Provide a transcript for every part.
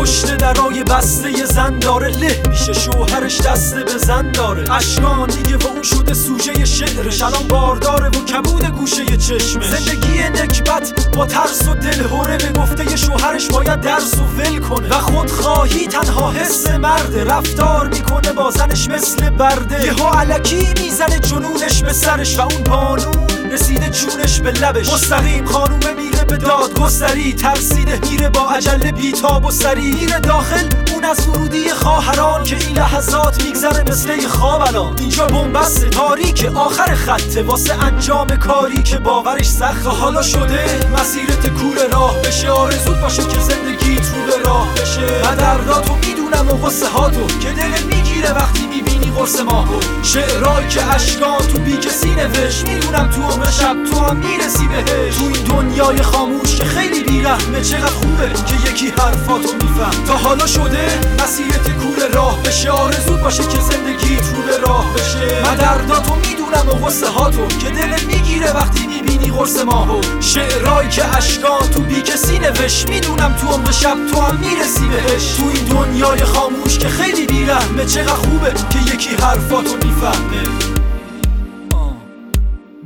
پشت درای بسته یه زن داره له. میشه شوهرش دست به زن داره. اشکان دیگه و اون شده سوژه شعرش. الان بارداره و کبود گوشه چشمش. زندگی نکبت با ترس و دلهوره به گفته شوهرش باید درس و ول کنه. و خودخواهی تنها حس مرده. رفتار می‌کنه با زنش مثل برده. یهو علکی می‌زنه جنونش به سرش و اون بانو رسیده جونش به لبش. مستقیم خانومه میره به دادگستری ترسیده میره با عجله بیتاب و سری. میره داخل اون از ورودی خواهران که این لحظات میگذره مثل خواب الان اینجا بنبست تاریک آخر خطه واسه انجام کاری که باورش سخت. حالا شده مسیرت کور راه بشه آرزوت باشه که زندگیت رو به راه بشه. من درداتو می‌دونم و غصه هاتو که دلت می‌گیره وقتی می‌بینی قرص ماهو شعرهایی که اشکان تو بی کسی نوشت می‌دونم تو عمر شب تو هم می‌رسی بهش. تو این دنیای خاموش که خیلی بیرحمه چقدر خوبه که یکی حرفاتو میفهم. تا حالا شده مسیرت کور راه بشه. آرزوت باشه که زندگیت رو به راه بشه. من درداتو می‌دونم و غصه هاتو که دلت می‌گیره وقتی می‌بینی قرص ماهو. شعرهایی که اشکان تو بی کسی نوشت می‌دونم تو عمر شب تو هم می‌رسی بهش. تو این دنیای خاموش که خیلی بیرحمه چقدر خوبه که یکی حرفاتو می‌فهمه.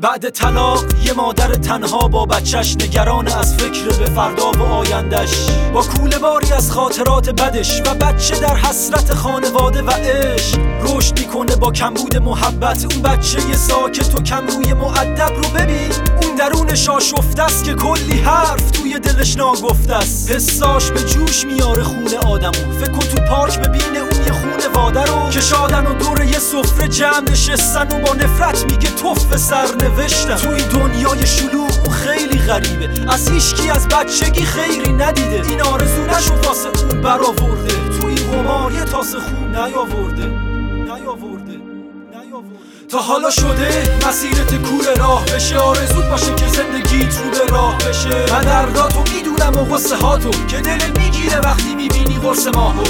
بعد طلاق یه مادر تنها با بچهش نگران از فکر به فردا و آیندش با کوله باری از خاطرات بدش و بچه در حسرت خانواده و عشق. رشد می‌کنه با کمبود محبت. اون بچه یه ساکت و کم روی معدب رو ببین. اون درونش آشفته است که کلی حرف توی دلش ناگفته است. حساش به جوش میاره خونه آدمو. فکر تو پارک ببینه اون یه خونه واده رو که شادن و دور یه سفره جمع نشستن و با نفرت میگه توف سر نوشتم تو این دنیای شلوغ اون خیلی غریبه. از هیچکی از بچگی خیری ندیده. این آرزو نشو واسه اون برآورده. تو این قمار یه تاسه خوب نیاورده. نیاورده. تا حالا شده مسیرت کور راه بشه. آرزوت باشه که زندگیت رو به راه بشه. من درداتو می‌دونم و غصه هاتو که دلت می‌گیره وقتی می‌بینی قرص ماهو.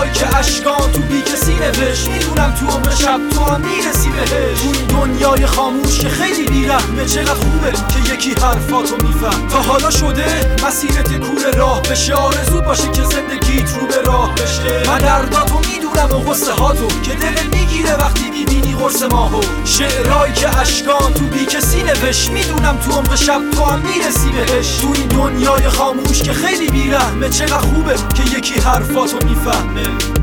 شعرهایی که اشکان تو بی کسی نوشت می‌دونم تو عمر شب تو هم می‌رسی بهش این دنیای خاموش که خیلی بیرحمه. چقدر خوبه که یکی حرفاتو میفهم. تا حالا شده مسیرت کور راه بشه. آرزوت باشه که زندگیت رو به راه بشه. من درداتو می‌دونم و غصه هاتو که دلت می‌گیره وقتی می‌بینی قرص ماهو شعرهایی که اشکان تو بی کسی نوشت می‌دونم تو عمق شب تو هم می‌رسی بهش. تو این دنیای خاموش که خیلی بیرحمه چقدر خوبه که یکی حرفاتو می‌فهمه.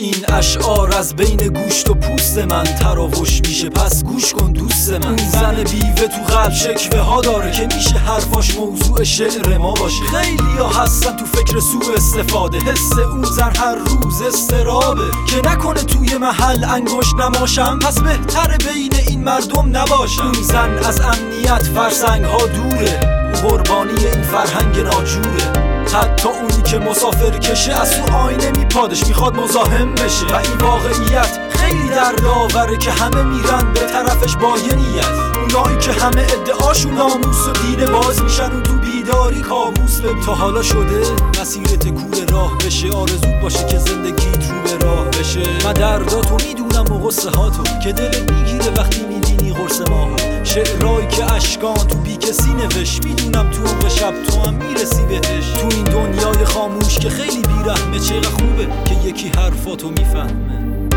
این اشعار از بین گوشت و پوست من تراوش میشه. پس گوش کن دوست من. این زن بیوه تو قلب شکوه ها داره که میشه حرفاش موضوع شعر ما باشه. خیلی ها هستن تو فکر سوء استفاده. حس اون زن هر روز استرابه. که نکنه توی محل انگشت نماشم. پس بهتره بین این مردم نباشم. اون زن از امنیت فرسنگ ها دوره. قربانی این فرهنگ ناجوره. حتی اونی که مسافر کشه از تو آینه میپادش می‌خواد مزاحم بشه. و این واقعیت خیلی دردآوره که همه میرن به طرفش با یه نیت. اونایی که همه ادعاشون ناموس و دینه باز میشن و تو بیداری کابوس به تا حالا شده مسیرت کور راه بشه. آرزوت باشه که زندگیت رو به راه بشه. من درداتو می‌دونم و غصه هاتو که دلت می‌گیره وقتی می‌بینی قرص ماهو شعرهایی که اشکان تو بی کسی نوشت. می‌دونم تو عمق شب تو هم می‌رسی بهش. تو این دنیای خاموش که خیلی بیرحمه چقدر خوبه که یکی حرفاتو می‌فهمه.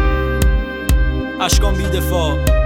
اشکان بیدفاع.